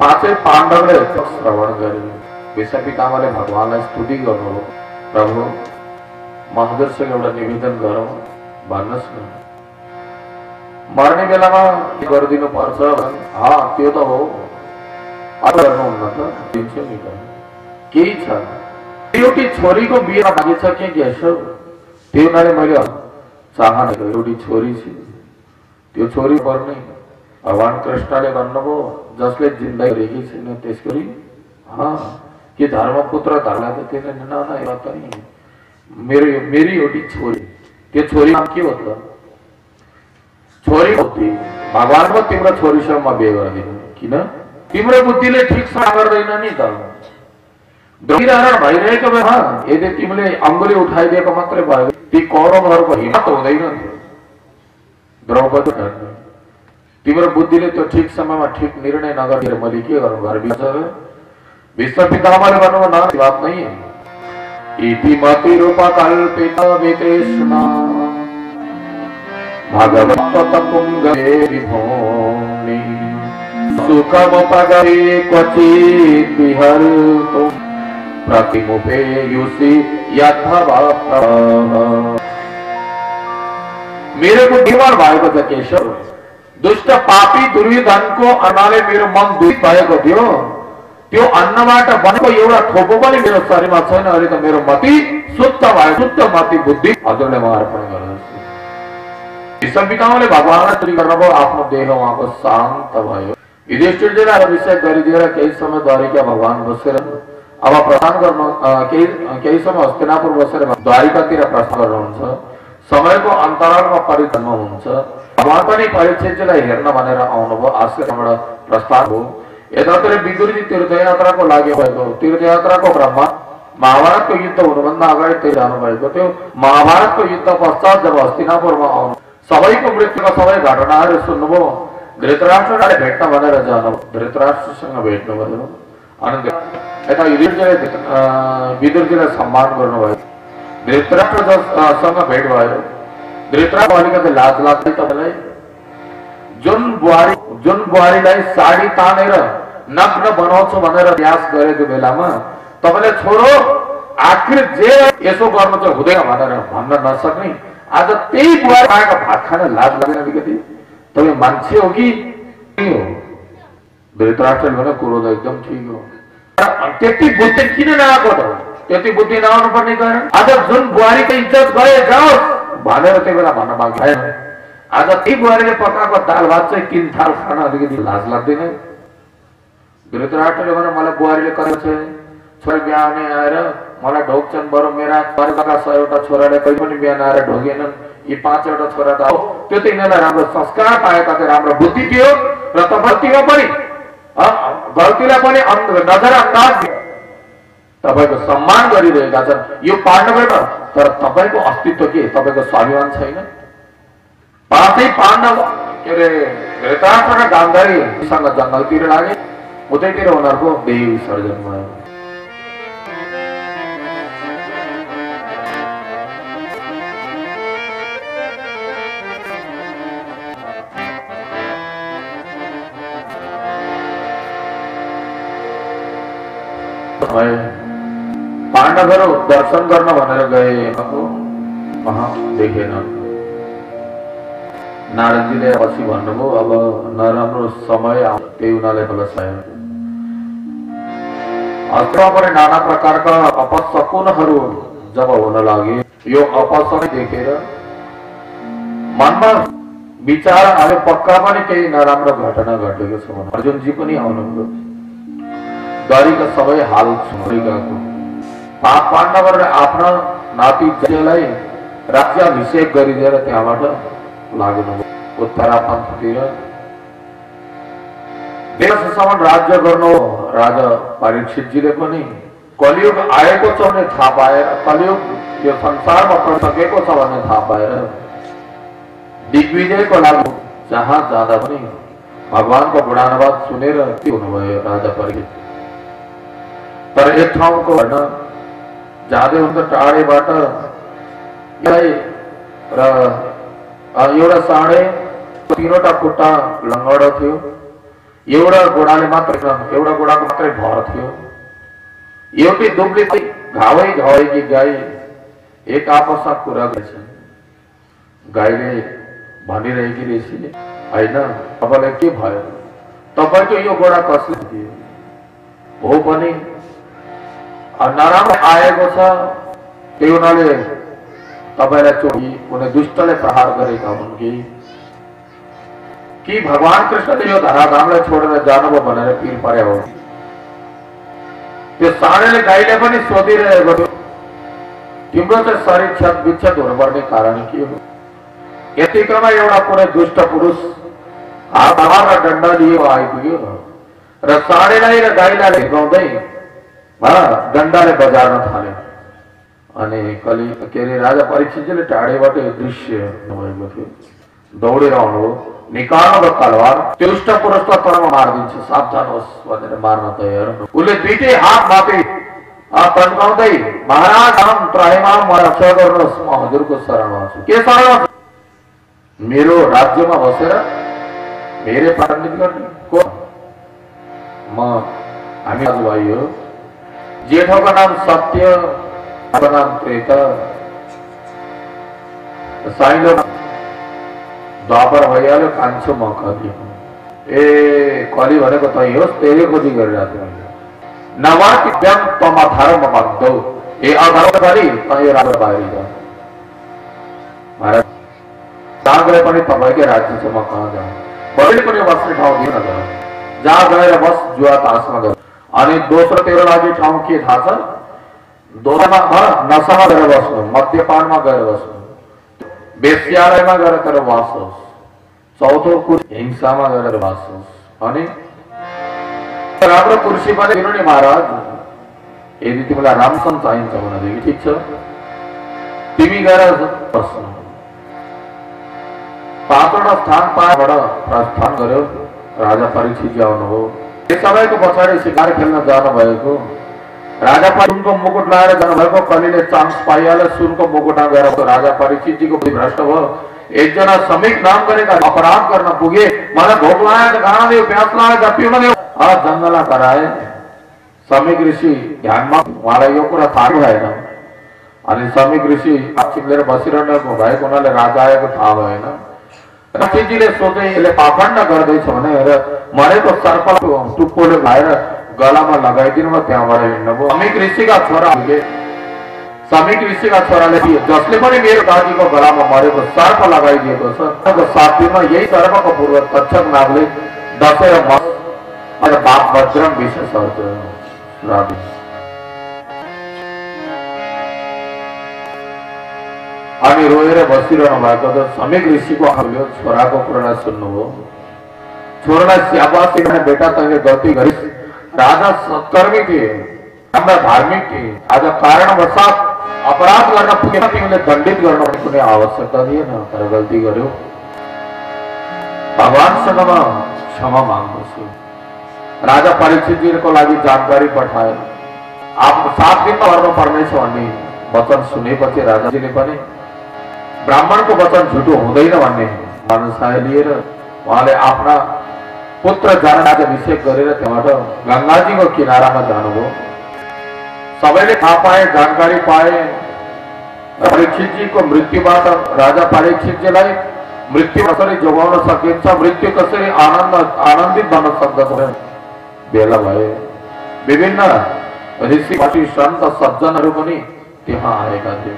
पाँचै पाण्डवले श्रवण गरे विश्व पितामाले भगवान्लाई स्तुति गर्नुभयो प्रभु म हजुरसँग एउटा निवेदन गरौँ भन्नुहोस् न मर्ने बेलामा के गरिदिनु पर्छ भने, हा त्यो त हो अब गर्नुहुन्न त दिन्छु नि त केही छ एउटी छोरीको बिहे बाँकी छ के के छ त्यो हुनाले मैले चाहनेको एउटी छोरी छ त्यो छोरी पर्ने भगवान कृष्ण ने જસલે ज़िंदगी रेखी છે ને તેસરી હા કે ધર્મપુત્ર मेरी मेरी छोरी ते छोरी नाम के होतं छोरी होती भगवान को तिम्र छोरी शर्मा मे कर तिम्रो बुद्धि ठीक सागर नहीं तिमले अंगुली उठाई दिया कमात्रे भी ती कौरव को हिम्मत हो द्रौपदी तिम्रो बुद्धिले त्यो ठिक समयमा ठिक निर्णय नगरेर मैले के गरौँ घर विचार विश्व पितामहले भन्नुभयो न बात नहीं है। इति मति रूप कल्पित वितृष्णा भगवत पुंगे विभोनि। सुखमुपगरे क्वचित् विहर्तु। प्रतिमुपेयुषि यद्भवतः मेरो बुद्धिमान भएको छ केशव। दुष्ट पापी दुर्योधनको अन्नले मेरो मन दुषित भएको थियो। त्यो अन्नबाट बनेको एउटा थोपो पनि मेरो शरीरमा छैन। अहिले त मेरो मति शुद्ध भयो। शुद्ध मति बुद्धि। हजुरले म अर्पण पितामहले भगवान्लाई स्तुति गर्नुभयो। आफ्नो देह उहाँको शान्त भयो। युधिष्ठिरजीलाई अभिषेक गरिदिएर केही समय द्वारिका भगवान बसेर अब प्रस्थान गर्नु केही केही समय हस्तिनापुर बसेर द्वारिकातिर प्रस्थान गर्नुहुन्छ। समयको अन्तरालमा परिजन्म हुन्छ भगवान पनि परीक्षितजीलाई हेर्न भनेर आउनुभयो। आश्रमबाट प्रस्थान हो यतातिर विदुरजी तीर्थयात्राको लागि भएको तीर्थयात्राको क्रममा महाभारतको युद्ध हुनुभन्दा अगाडि त्यही जानुभएको थियो। महाभारतको युद्ध पश्चात जब हस्तिनापुरमा आउनु सबैको मृत्युका सबै घटनाहरू सुन्नुभयो। धृतराष्ट्रलाई भेट्न भनेर जानु धृतराष्ट्रसँग भेट्नुभयो। अनि यता अ, विदुरजीलाई सम्मान गर्नुभयो। धृतराष्ट्र जस- सँग भेट भयो धृतराष्ट्र अलिकति लाज लाग्दै तपाईँलाई जुन बुहारी जुन बुहारीलाई साडी तानेर नग्न बनाउँछु भनेर प्रयास गरेको बेलामा। तपाईँले छोरो आखिर जे यसो गर्नु चाहिँ हुँदैन भनेर भन्न नसक्ने आज त्यही बुहारी आएको भात खान लाज लाग्दैन अलिकति तपाईँ मान्छे हो कि? हो। धृतराष्ट्रले भने कुरो त एकदम ठिक हो। त्यति बुद्धि किन नआएको त त्यति बुद्धि नआउनु पर्ने कारण? आज जुन बुहारीको इज्जत गए जाओस् भनेर त्यही बेला भन्न भएन। आज त्यही बुहारीले पकाएको दाल भात चाहिँ तिन थाल खान अलिकति लाज लाग्दैन। धृतराष्ट्रले भने मलाई बुहारीले गरेको छ छोरी बिहानै आएर मलाई ढोक्छन् बरु मेरा परिवारका सयवटा छोराले कहिले पनि बिहान आएर ढोगेनन्। यी पाँचवटा छोरा त हो। त्यो त यिनीहरूलाई राम्रो संस्कार पाएका थियो राम्रो बुद्धि थियो र तपाईँमा पनि। गल्तीलाई पनि अन्ध- नजरअन्दाज तपाईँको सम्मान गरिरहेका छन्। यो पाण्डवमा तर तपाईँको अस्तित्व के? तपाईँको स्वाभिमान छैन। पाँचै पाण्डव के अरे धृतराष्ट्र र गान्धारीसँग जङ्गलतिर लागे। उतैतिर उनीहरूको देह विसर्जन भयो। भए पाण्डवहरू दर्शन गर्न भनेर गए देखेन नारदजीले पछि भन्नुभयो अब नराम्रो समय त्यही उनीहरूले फलसायो अस्त्रमा पनि नाना प्रकारका अपशकुनहरू जब हुन लागे यो अपशकुन देखेर मनमा विचार आयो पक्का पनि केही नराम्रो घटना घटेको छ अर्जुनजी पनि आउनुभयो द्वारीका सबै हाल सुनेको पाप पाण्डवहरूले आफ्ना नाति जयलाई राज्याभिषेक गरिदिएर त्यहाँबाट लाग्नु उत्तरापन्थतिर देशसम्म राज्य गर्नु राजा परीक्षितजीले पनि कलियुग आएको छ भने थाहा पाएर कलियुग यो संसारमा प्रसकेको छ भन्ने थाहा पाएर दिग्विजयको लागि जहाँ जाँदा पनि भगवानको गुणानुवाद सुनेर के हुनुभयो राजा परीक्षित तर एक ठाउँको भन्न जाँदै हुन्छ टाढेबाट यसलाई र एउटा साँडे तिनवटा खुट्टा लङ्गडो थियो। एउटा घोडाले मात्रै एउटा घोडाको मात्रै भर थियो। एउटै दुब्ली घावै घावेकी गाई एक आपसमा कुरा गर्छन्। गाईले भनिरहेकी रहेछ होइन तपाईँलाई के भयो तपाईँको यो घोडा कसले दियो हो पनि अ, नराम्रो आएको छ त्यही हुनाले तपाईँलाई प्रहार गरेका हुन् कि कि भगवान कृष्णले यो धराधामलाई छोडेर जानुभयो भनेर पिर परे हो। त्यो साँडेले गाईले पनि सोधिरहेको थियो तिम्रो चाहिँ शरीर क्षत विच्छेद हुनुपर्ने कारण के हो। यतिकैमा एउटा कुनै दुष्ट पुरुष हात र डन्डा लिएको आइपुग्यो र साँडेलाई र गाईलाई हिर्काउँदै डन्डाले बजार्न थाल्यो अनि कलि के अरे राजा परीक्षितजीले टाढेबाट यो दृश्य भएको थियो दौडेर आउनु निकाल्नु तलवार त्यो पुरुषलाई तरमा मारिदिन्छ सावधान होस् भनेर मार्न तयार उसले दुइटै हात अ, तन्काउँदै महाराज हम त्राहिमाम मलाई रक्षा गर्नुहोस् म हजुरको शरणमा छु के शरण मेरो राज्यमा बसेर मेरै पाण्डित गर्ने को म हामी दाजुभाइ हो जेठों का नाम सत्य का नाम त्रेता। साई लोग द्वापर भैया लोग कांचो मौका दिया। ए, कॉली भरे को बताइए तेरे को दी कर जाते हैं। नवा की व्यम तम अधर्म मत दो ये अधर्म भरी तो ये राग बारी का। महाराज सागरे पनि तपाईँकै राज्यसम्म कहाँ जाऊ बढी पनि बस्ने ठाउँ दिएन त जहाँ गएर बस जुआ तासमा गएर अनि दोस्रो तेरो लागि ठाउँ के थाहा छ? दोस्रोमा अँ, नसामा गएर बस्नु मद्यपानमा गएर बस्नु वेश्यालयमा गएर तर चौथो कुर्सी हिंसामा गएर वास होस् अनि राम्रो कुर्सी पनि दिनु नि महाराज। यदि तिमीलाई रामसँग चाहिन्छ भनेदेखि ठिक छ? तिमी गएर बस्नु। पाँचवटा स्थान पाएबाट प्रस्थान गर्यो राजा परीक्षित आउनुभयो सबैको पछाडि शिकार खेल्न जानुभएको राजा सुनको मुकुट लगाएर जानुभएको कलिले चान्स पाइहाल्यो सुनको मुकुटमा गएर राजा परीक्षितजीको बुद्धि भ्रष्ट भयो एकजना श्रमिक नाम गरेका अपराध गर्न पुगे मलाई भोक खाना दियो प्यास कराए श्रमिक ऋषि ध्यानमा उहाँलाई यो ऋषि चिप्लेर बसिरहनु राजा आएको थाहा भएन पाखण्ड गर्दैछ भने र मरेको सर्प टुप्पोले भएर गलामा लगाइदिनु त्यहाँबाट हिँड्नुभयो श्रमिक ऋषिका छोराहरूले श्रमिक ऋषिका छोराले जसले पनि मेरो दाजुको गलामा मरेको सर्प लगाइदिएको छ सात दिनमा यही सर्पको पूर्व तक्षक नागले दसैँ विशेष अनि रोएर बसिरहनु भएको त श्रमिक ऋषिको आफूले छोराको कुरा सुन्नुभयो छोरालाई स्याबास बेटा तैँले गल्ती गरिस् राजा सत्कर्मी थिए हाम्रा धार्मिक थिए आज कारणवशात अपराध गर्न पुगेन तिमीले दण्डित गर्न कुनै आवश्यकता थिएन तर गल्ती गर्यो भगवानसँगमा क्षमा माग्दछु राजा परीक्षितजीको लागि जानकारी पठाए। आफ्नो सात दिनमा गर्नु पर्नेछ भन्ने वचन सुनेपछि राजाजीले पनि ब्राह्मणको वचन झुटो हुँदैन भन्ने मानसाय लिएर उहाँले आफ्ना पुत्र जनराज अभिषेक गरेर त्यहाँबाट गङ्गाजीको किनारामा जानुभयो। सबैले थाहा पाए जानकारी पाए परीक्षितजीको मृत्युबाट राजा परीक्षितजीलाई मृत्यु कसरी जोगाउन सकिन्छ मृत्यु कसरी आनन्द आनन्दित बन्न सक्दछ बेला भए। विभिन्न ऋषि सन्त सज्जनहरू पनि त्यहाँ आएका थिए।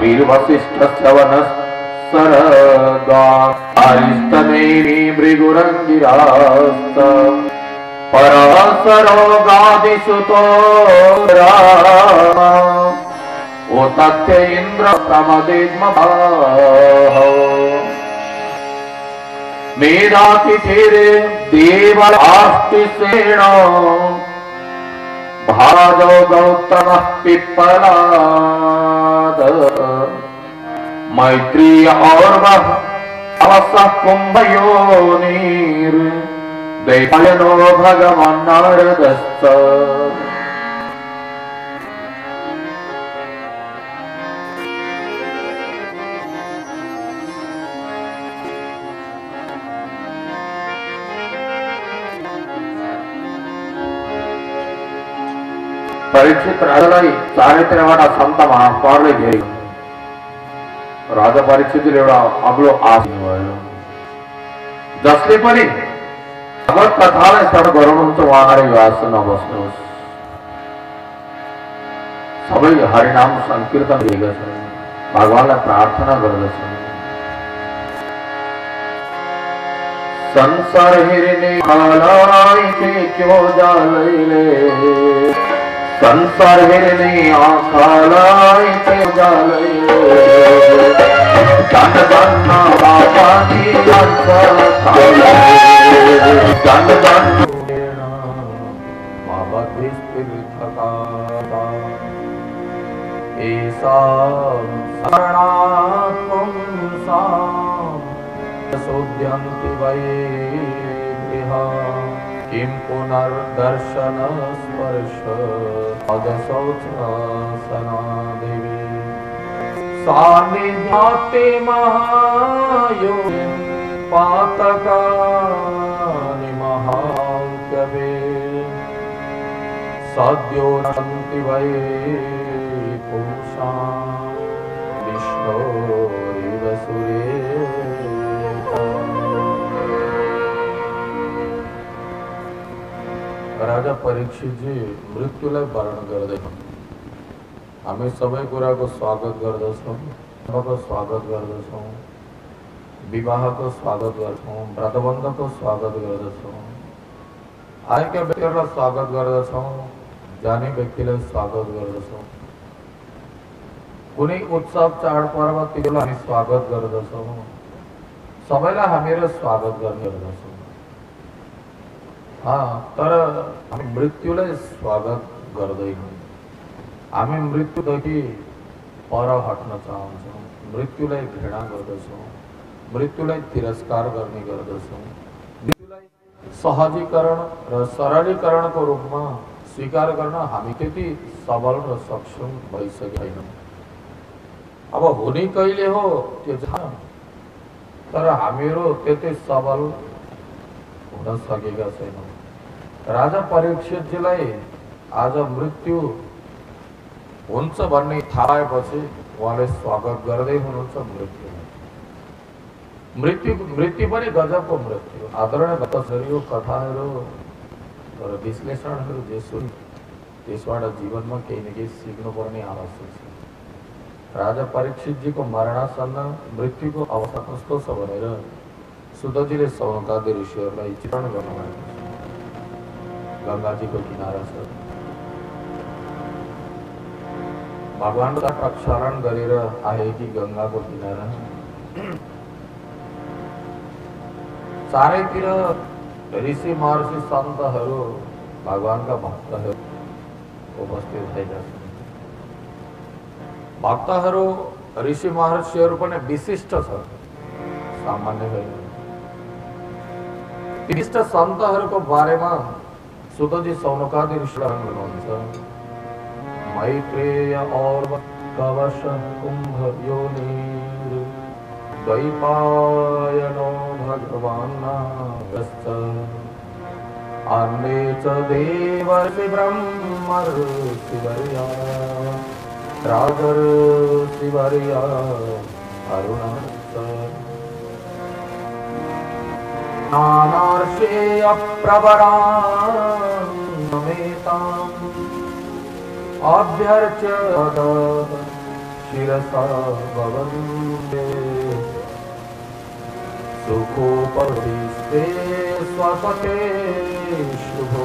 विर्वसिष्ठश्रवनसरगा हरिस्तमे मृगुरङ्गिरास्त परसरोगादिसुतोराम उ तथ्य इन्द्र प्रमदि मेधातिथिरे देव आस्ति शेण भाजो गौतमः पिप्पलाद मैत्री और्वः अवसः कुम्भयोनिर् दैपयनो भगवान् పరీక్షిత్ రాజులై సావిత్రివాడ సొంత మహాపారులు చేయు రాజ పరీక్షితులేవుడు అప్పుడు ఆశీర్వాదం దశలేపని భగవత్ ప్రధాన స్థాన గౌరవంతో వారి వ్యాసన వస్తు సభై హరినామ సంకీర్తన చేయగలరు భగవాన్ ప్రార్థना करदस संसार हिरने खालाई के क्यों जा ले ਸੰਸਾਰ ਵੇਲੇ ਆਖਾ ਲਾਇ ਤੇ ਗਾਲੈ ਜਨ ਬੰਨਾ ਬਾਬਾ ਦੀ ਆਖਾ ਲਾਇ ਜਨ ਬੰਨਾ। ਬਾਬਾ ਕ੍ਰਿਸਤ ਵਿਖਾਤਾ। ਏਸਾ ਸਰਣਾ ਤੁਮ ਸਾ ਸੋਧਿਅੰਤਿ ਵੈ ਬਿਹਾ किं पुनर्दर्शनस्पर्श? अगसौसनादिवे सा निति महायो पातकानि महागवे सद्यो सन्ति वये पुंसा राजा परीक्षित जी, मृत्यु वरण कर हमें सब कुरा को स्वागत करद धर्मको स्वागत विवाह को स्वागत गर्छौँ को स्वागत करद आय का व्यक्ति स्वागत करद जाने व्यक्ति स्वागत करद कुछ उत्सव चाड़ पर्व तीन हम स्वागत करद सबैलाई हमीर स्वागत करने गर्दछौँ तर आम्ही मृत्यूलाई स्वागत गर्दैनौँ हामी। मृत्युदेखि पर हट्न चाहन्छौँ मृत्युलाई घृणा गर्दछौँ मृत्युलाई तिरस्कार गर्ने गर्दछौँ मृत्युलाई सहजीकरण र सरलीकरणको रूपमा स्वीकार गर्न हामी त्यति सबल र सक्षम भइसकेका छैनौँ अब हुने कहिले हो त्यो तर हामीहरू त्यति सबल हुन सकेका छैनौँ राजा परीक्षितजीलाई आज मृत्यु हुन्छ भन्ने थाहा पाएपछि उहाँले स्वागत गर्दै हुनुहुन्छ मृत्युलाई मृत्यु मृत्यु पनि गजबको मृत्यु। आदरणीय भक्तहरू कथाहरू र विश्लेषणहरू जे सुन त्यसबाट जीवनमा केही न केही सिक्नुपर्ने आवश्यक छ। राजा परीक्षितजीको मरणासन्न मृत्युको अवस्था कस्तो छ भनेर सुधजीले सौनकादि ऋषिहरूलाई चित्रण गर्नुभएको छ गङ्गाजीको किनारा छ भगवान्का प्रक्षालन गरेर आएकी गङ्गाको किनारा। चारैतिर ऋषि महर्षि सन्तहरू भगवान्का भक्तहरू उपस्थित भएका छन् भक्तहरू ऋषि महर्षिहरू पनि विशिष्ट छ सामान्य होइन विशिष्ट सन्तहरूको बारेमा सुतजी सौनकादि ऋषिहरू मैत्रेय और कवश कुंभ योनिर द्वैपायनो भगवानागश्च अन्ये च देवर्षि ब्रह्मर्षिवर्या राजर्षिवर्या अरुणश्च। नानार्षेयप्रवरामेताम् अभ्यर्च्य शिरसा भवन्ते। सुखोपरिस्ते स्वपते शुभो।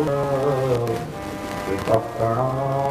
प्रणाम